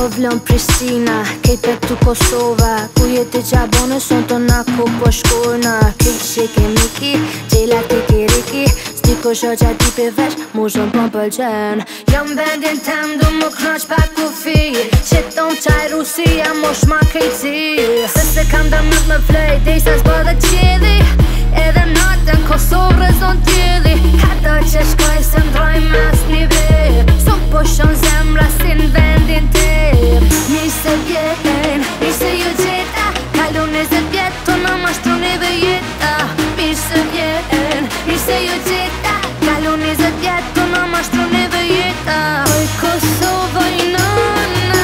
Po vlon Prishtina, kej për tu Kosova Ku jetë të gjabone, son të nga ku po shkona Kej që ke miki, gjela të ke riki Sti ku po shë gjatë di për vesh, mu zhën për po më pëlqen Jam vendin të du më knaq për ku fi Që të qaj Rusia, mo shma kej qi Se se kam dë më të më flej, dhe i sa zbë dhe qidi Edhe në Kosovë rëzon t'jidi Kato që shkoj se më drojmë asë një vej Sëm po shën zemë rasin vej mashtron edhe jeta Oj Kosovo i nëna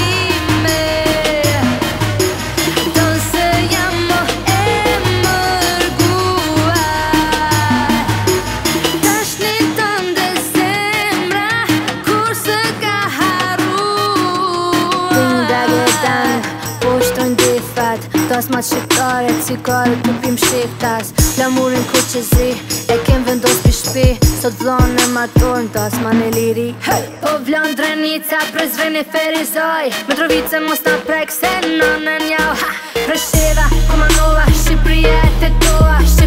ime Tonë se jam më e mërguar Tash një tëmë Kur së ka Tas ma shqiptare, cikare të pim shiftas Lamurin ku që zi, e kem vendos për shpi Sot vlon me matorn, tas ma në liri hey! Po vlon drenica, prezveni ferizoj Me trovice mos ta prekse, në në njau Rësheva, komanova, Shqipri e të toa Shqipri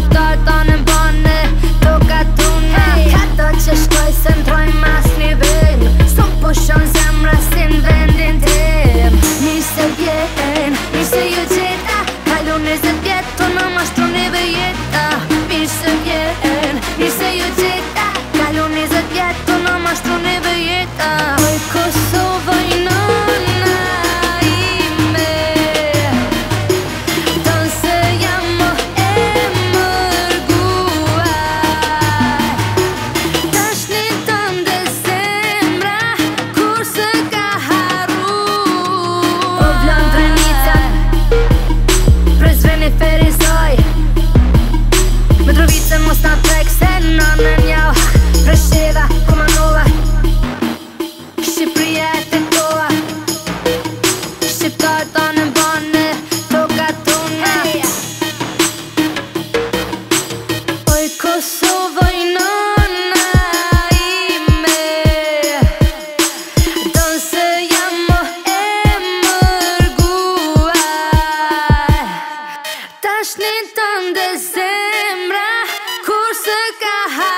high.